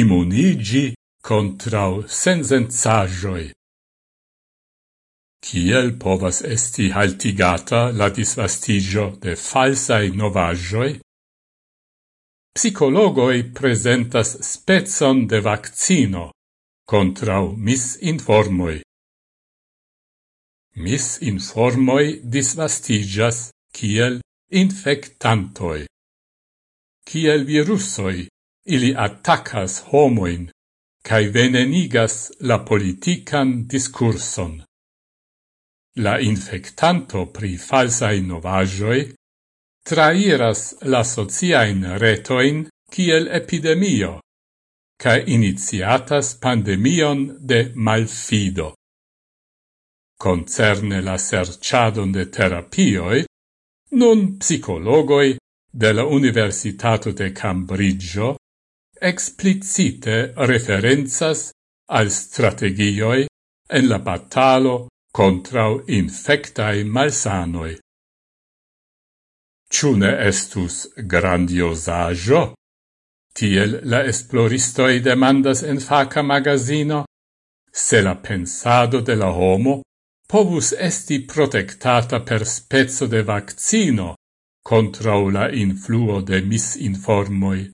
immunigi contrau sensenzagioi. Ciel povas esti haltigata la disvastigio de falsai novagioi? Psicologoi presentas spezon de vaccino contrau misinformoi. Misinformoi disvastigas kiel infectantoi, kiel virusoi Ili attacas homoin, cae venenigas la politican discurson. La infectanto pri falsae novajoi trairas la sociain retoin kiel epidemio, cae iniciatas pandemion de malfido. Concerne la serciadon de terapioi, nun psicologoi de la Universitato de Cambrigio explicite referenzas al strategioi en la batalo contrau infectae malsanoi. Ciune estus grandiosajo? Tiel la esploristoi demandas en faca magazino, se la pensado de la homo povus esti protectata per spezzo de vaccino contrau la influo de misinformoi.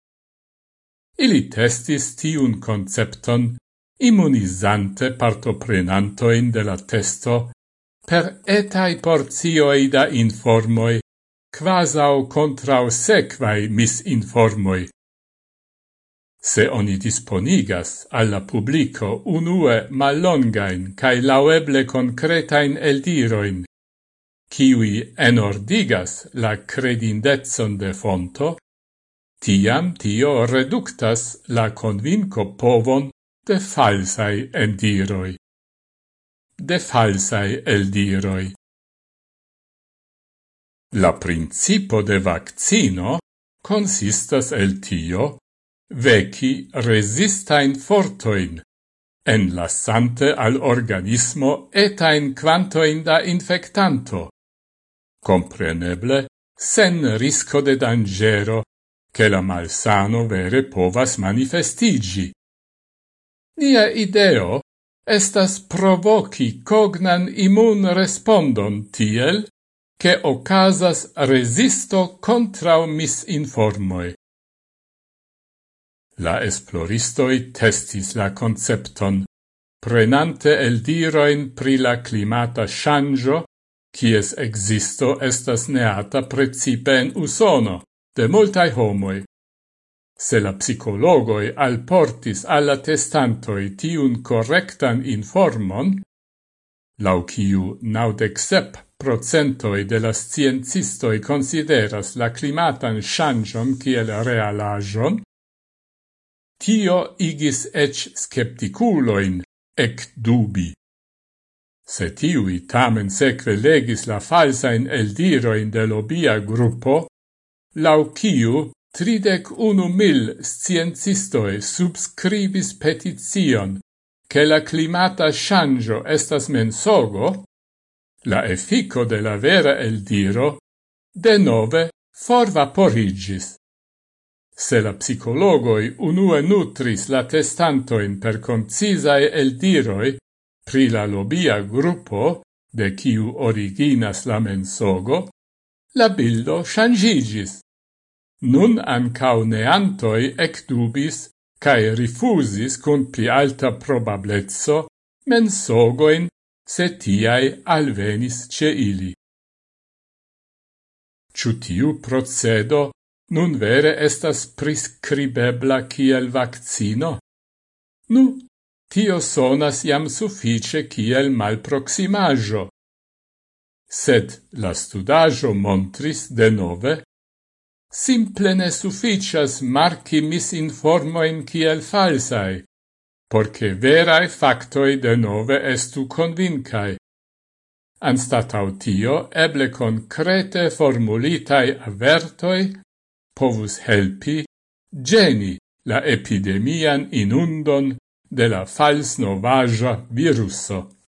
Ili testis tiun concepton immunizante partoprenantoin de la testo per etai porzioi da informoi quasau contrau sequai misinformoi. Se oni disponigas alla publico unue mallongain cae laueble concretain eldiroin, kiwi enordigas la credindetson de fonto, tiam tio reductas la convinco povon de falsai endiroi. De falsai eldiroi. La principo de vaccino consistas el tio veci resistain fortoin, enlassante al organismo etain quantoin da infectanto, compreneble sen risco de dangero che la malsano vere povas manifestigi. Nia ideo estas provoci cognan immun respondon tiel, che ocasas resisto contra misinformoi. La esploristoi testis la concepton, prenante el diroin pri la climata shangio, cies existo estas neata precipe en usono de multai homoi. Se la psicologoi alportis alla testantoi tiun correctan informon, lau ciu naudec sep procentoi de la sciencistoi consideras la climatan shangion kiel realajon, tio igis ec skepticuloin ec dubi. Se tiui tamen seque legis la falsain eldiroin de lobia gruppo, lau ciu tridec unu mil sciencistoe subscribis petizion che la climata shangio estas mensogo, la effico de la vera eldiro de nove forvaporigis. Se la psicologoi unue nutris la testantoin per concisae eldiroi pri la lobia gruppo de kiu originas la mensogo, la bildo shangigis. Nun ankaŭ neantoj ekdubis cae rifusis kun pli alta probablezzo mensogoin se tiai alvenis ce ili. Ciutiu procedo nun vere estas prescribebla kiel vaccino? Nu, tio sonas jam suffice kiel malproximajo. Sed la studajo montris de nove simple ne sufficias marci misinformoin kiel falsai, porce verae factoi de nove estu convincae. Anstatau tio, eble concrete formulitai avertoi povus helpi geni la epidemian inundon de la fals novaja viruso.